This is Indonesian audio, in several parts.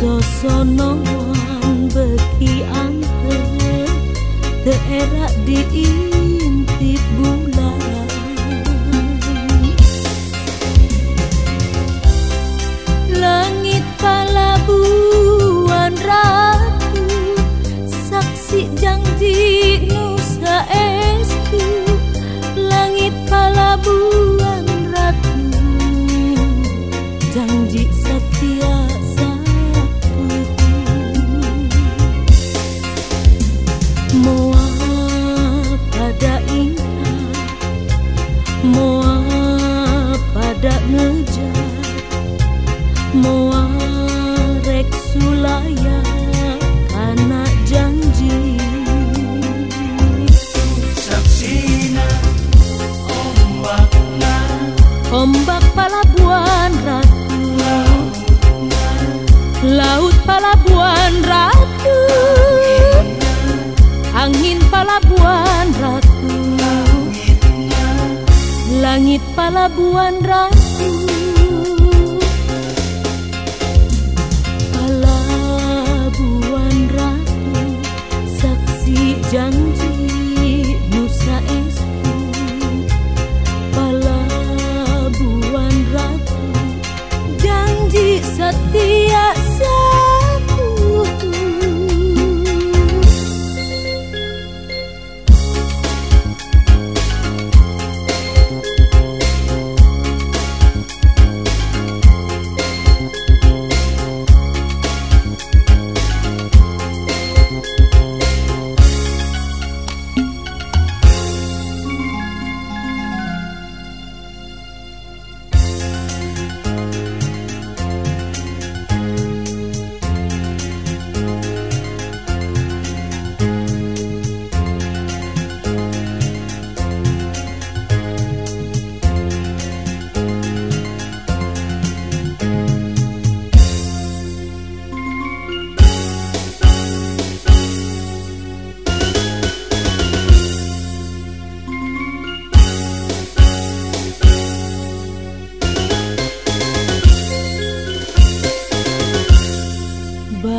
sosonoan beki ante teerak diin Sulaya karena janji. Saksina ombakna Ombak palabuan ratu. Laut palabuan ratu. Angin palabuan ratu. Langit palabuan ratu Saksi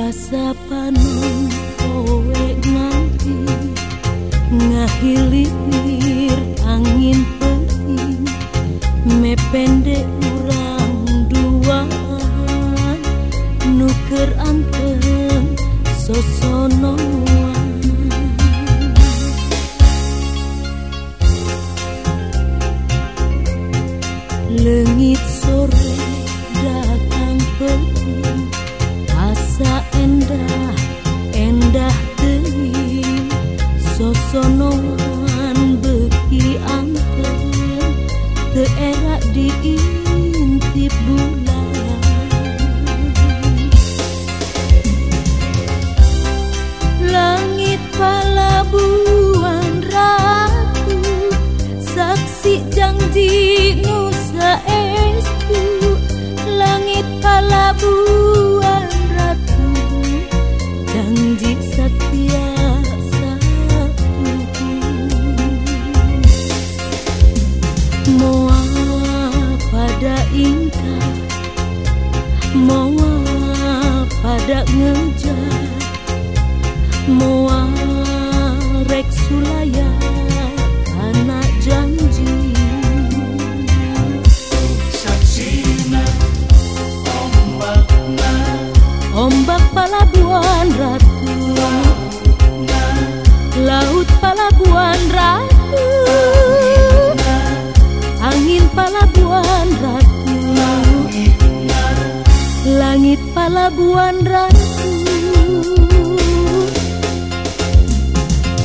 Basa panon kowe nganti Ngahilir angin peting Me pendek urang duaan Nuker anteng sosonoan endah endah teui sosonoan beki angker teera diintip bulan Moa pada Moa pada ngejar. Moa rek sulaya Labuan Ratu.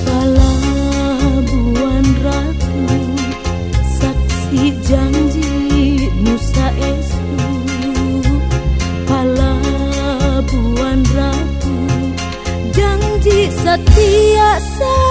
Pelabuhan Ratu Saksi janji Musa Estu Pelabuhan Ratu Janji setia saya